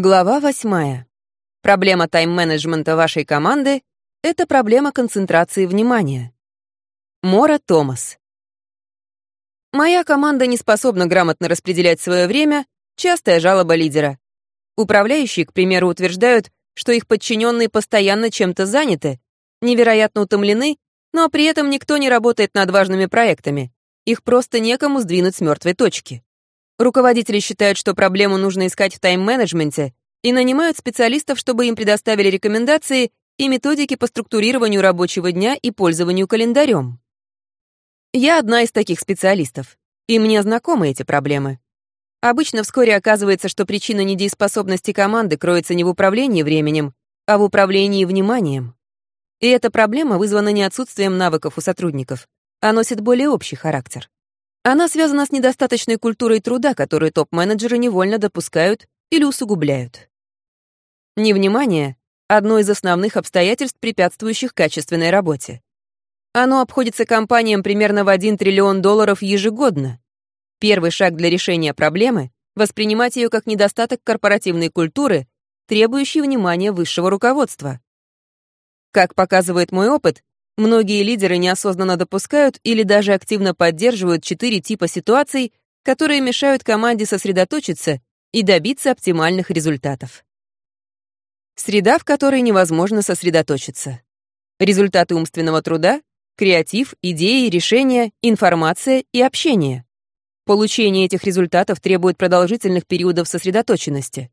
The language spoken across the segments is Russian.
Глава восьмая. Проблема тайм-менеджмента вашей команды — это проблема концентрации внимания. Мора Томас. Моя команда не способна грамотно распределять свое время, частая жалоба лидера. Управляющие, к примеру, утверждают, что их подчиненные постоянно чем-то заняты, невероятно утомлены, но при этом никто не работает над важными проектами. Их просто некому сдвинуть с мертвой точки. Руководители считают, что проблему нужно искать в тайм-менеджменте и нанимают специалистов, чтобы им предоставили рекомендации и методики по структурированию рабочего дня и пользованию календарем. Я одна из таких специалистов, и мне знакомы эти проблемы. Обычно вскоре оказывается, что причина недееспособности команды кроется не в управлении временем, а в управлении вниманием. И эта проблема вызвана не отсутствием навыков у сотрудников, а носит более общий характер. Она связана с недостаточной культурой труда, которую топ-менеджеры невольно допускают или усугубляют. Невнимание — одно из основных обстоятельств, препятствующих качественной работе. Оно обходится компаниям примерно в 1 триллион долларов ежегодно. Первый шаг для решения проблемы — воспринимать ее как недостаток корпоративной культуры, требующий внимания высшего руководства. Как показывает мой опыт, Многие лидеры неосознанно допускают или даже активно поддерживают четыре типа ситуаций, которые мешают команде сосредоточиться и добиться оптимальных результатов. Среда, в которой невозможно сосредоточиться. Результаты умственного труда, креатив, идеи, решения, информация и общение. Получение этих результатов требует продолжительных периодов сосредоточенности.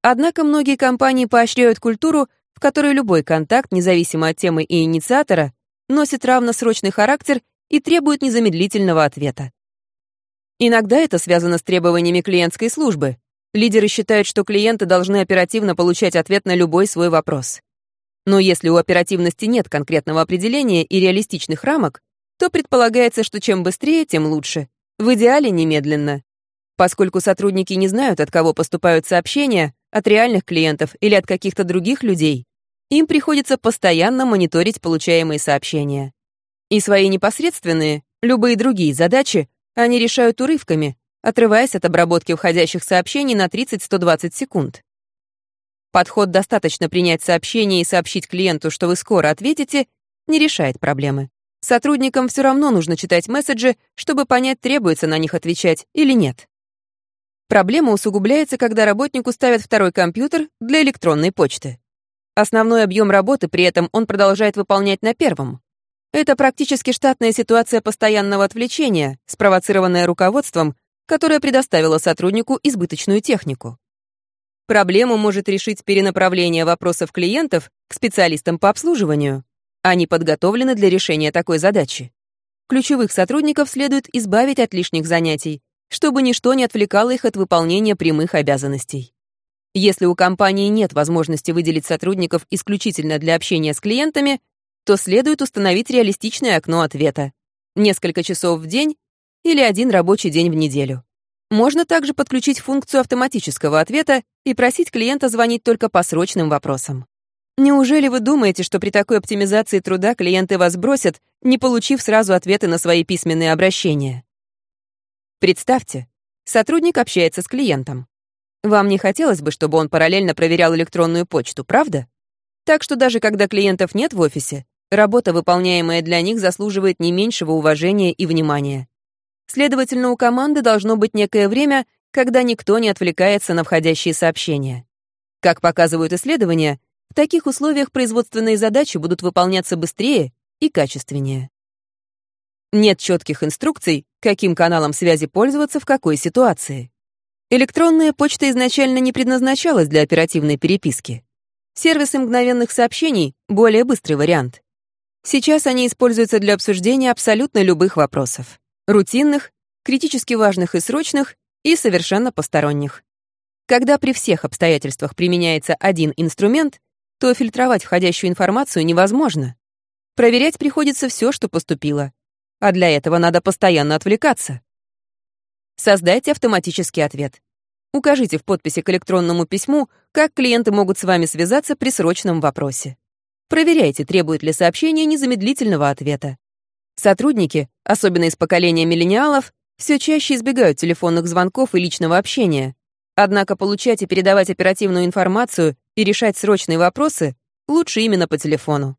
Однако многие компании поощряют культуру, в которой любой контакт, независимо от темы и инициатора, носит равносрочный характер и требует незамедлительного ответа. Иногда это связано с требованиями клиентской службы. Лидеры считают, что клиенты должны оперативно получать ответ на любой свой вопрос. Но если у оперативности нет конкретного определения и реалистичных рамок, то предполагается, что чем быстрее, тем лучше. В идеале немедленно. Поскольку сотрудники не знают, от кого поступают сообщения, от реальных клиентов или от каких-то других людей, им приходится постоянно мониторить получаемые сообщения. И свои непосредственные, любые другие задачи они решают урывками, отрываясь от обработки входящих сообщений на 30-120 секунд. Подход «достаточно принять сообщение и сообщить клиенту, что вы скоро ответите» не решает проблемы. Сотрудникам все равно нужно читать месседжи, чтобы понять, требуется на них отвечать или нет. Проблема усугубляется, когда работнику ставят второй компьютер для электронной почты. Основной объем работы при этом он продолжает выполнять на первом. Это практически штатная ситуация постоянного отвлечения, спровоцированная руководством, которое предоставило сотруднику избыточную технику. Проблему может решить перенаправление вопросов клиентов к специалистам по обслуживанию. Они подготовлены для решения такой задачи. Ключевых сотрудников следует избавить от лишних занятий, чтобы ничто не отвлекало их от выполнения прямых обязанностей. Если у компании нет возможности выделить сотрудников исключительно для общения с клиентами, то следует установить реалистичное окно ответа. Несколько часов в день или один рабочий день в неделю. Можно также подключить функцию автоматического ответа и просить клиента звонить только по срочным вопросам. Неужели вы думаете, что при такой оптимизации труда клиенты вас бросят, не получив сразу ответы на свои письменные обращения? Представьте, сотрудник общается с клиентом. Вам не хотелось бы, чтобы он параллельно проверял электронную почту, правда? Так что даже когда клиентов нет в офисе, работа, выполняемая для них, заслуживает не меньшего уважения и внимания. Следовательно, у команды должно быть некое время, когда никто не отвлекается на входящие сообщения. Как показывают исследования, в таких условиях производственные задачи будут выполняться быстрее и качественнее. Нет четких инструкций, каким каналом связи пользоваться в какой ситуации. Электронная почта изначально не предназначалась для оперативной переписки. Сервисы мгновенных сообщений — более быстрый вариант. Сейчас они используются для обсуждения абсолютно любых вопросов. Рутинных, критически важных и срочных, и совершенно посторонних. Когда при всех обстоятельствах применяется один инструмент, то фильтровать входящую информацию невозможно. Проверять приходится все, что поступило. А для этого надо постоянно отвлекаться. Создайте автоматический ответ. Укажите в подписи к электронному письму, как клиенты могут с вами связаться при срочном вопросе. Проверяйте, требует ли сообщение незамедлительного ответа. Сотрудники, особенно из поколения миллениалов, все чаще избегают телефонных звонков и личного общения. Однако получать и передавать оперативную информацию и решать срочные вопросы лучше именно по телефону.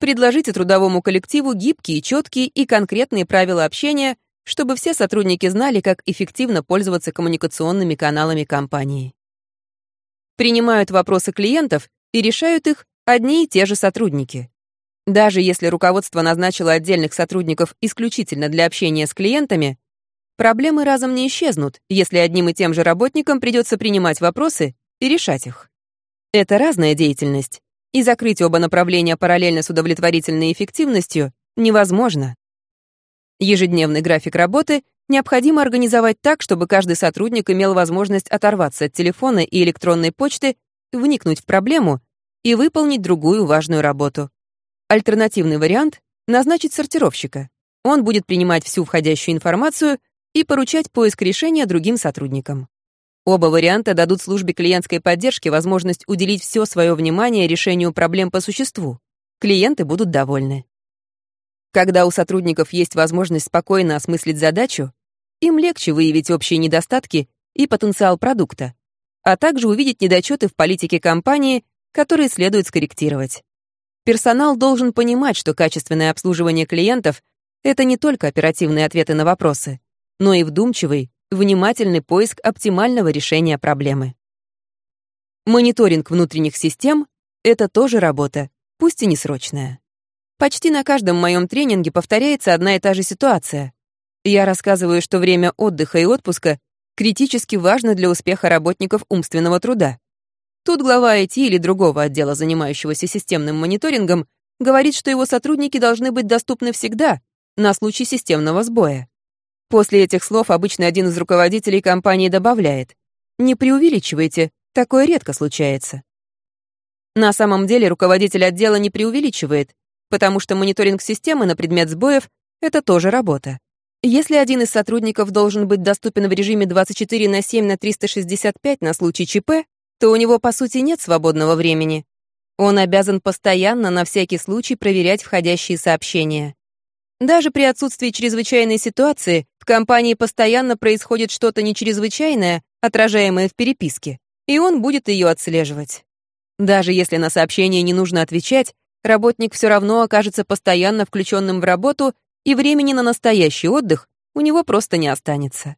Предложите трудовому коллективу гибкие, четкие и конкретные правила общения, чтобы все сотрудники знали, как эффективно пользоваться коммуникационными каналами компании. Принимают вопросы клиентов и решают их одни и те же сотрудники. Даже если руководство назначило отдельных сотрудников исключительно для общения с клиентами, проблемы разом не исчезнут, если одним и тем же работникам придется принимать вопросы и решать их. Это разная деятельность, и закрыть оба направления параллельно с удовлетворительной эффективностью невозможно. Ежедневный график работы необходимо организовать так, чтобы каждый сотрудник имел возможность оторваться от телефона и электронной почты, вникнуть в проблему и выполнить другую важную работу. Альтернативный вариант — назначить сортировщика. Он будет принимать всю входящую информацию и поручать поиск решения другим сотрудникам. Оба варианта дадут службе клиентской поддержки возможность уделить все свое внимание решению проблем по существу. Клиенты будут довольны. Когда у сотрудников есть возможность спокойно осмыслить задачу, им легче выявить общие недостатки и потенциал продукта, а также увидеть недочеты в политике компании, которые следует скорректировать. Персонал должен понимать, что качественное обслуживание клиентов — это не только оперативные ответы на вопросы, но и вдумчивый, внимательный поиск оптимального решения проблемы. Мониторинг внутренних систем — это тоже работа, пусть и несрочная. Почти на каждом моем тренинге повторяется одна и та же ситуация. Я рассказываю, что время отдыха и отпуска критически важно для успеха работников умственного труда. Тут глава IT или другого отдела, занимающегося системным мониторингом, говорит, что его сотрудники должны быть доступны всегда, на случай системного сбоя. После этих слов обычно один из руководителей компании добавляет «Не преувеличивайте, такое редко случается». На самом деле руководитель отдела не преувеличивает, потому что мониторинг системы на предмет сбоев — это тоже работа. Если один из сотрудников должен быть доступен в режиме 24 на 7 на 365 на случай ЧП, то у него, по сути, нет свободного времени. Он обязан постоянно на всякий случай проверять входящие сообщения. Даже при отсутствии чрезвычайной ситуации в компании постоянно происходит что-то нечрезвычайное, отражаемое в переписке, и он будет ее отслеживать. Даже если на сообщение не нужно отвечать, Работник все равно окажется постоянно включенным в работу, и времени на настоящий отдых у него просто не останется.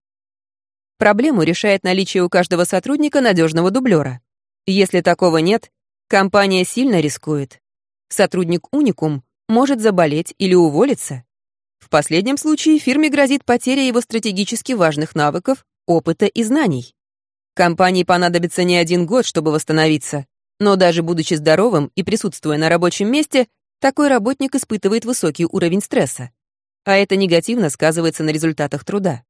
Проблему решает наличие у каждого сотрудника надежного дублера. Если такого нет, компания сильно рискует. Сотрудник уникум может заболеть или уволиться. В последнем случае фирме грозит потеря его стратегически важных навыков, опыта и знаний. Компании понадобится не один год, чтобы восстановиться, но даже будучи здоровым и присутствуя на рабочем месте, такой работник испытывает высокий уровень стресса. А это негативно сказывается на результатах труда.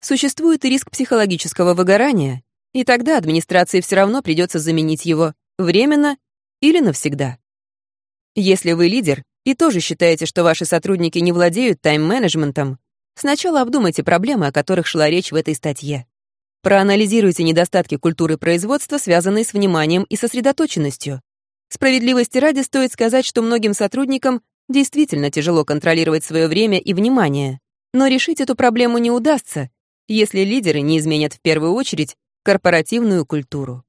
Существует и риск психологического выгорания, и тогда администрации все равно придется заменить его временно или навсегда. Если вы лидер и тоже считаете, что ваши сотрудники не владеют тайм-менеджментом, сначала обдумайте проблемы, о которых шла речь в этой статье. Проанализируйте недостатки культуры производства, связанные с вниманием и сосредоточенностью. Справедливости ради стоит сказать, что многим сотрудникам действительно тяжело контролировать свое время и внимание. Но решить эту проблему не удастся, если лидеры не изменят в первую очередь корпоративную культуру.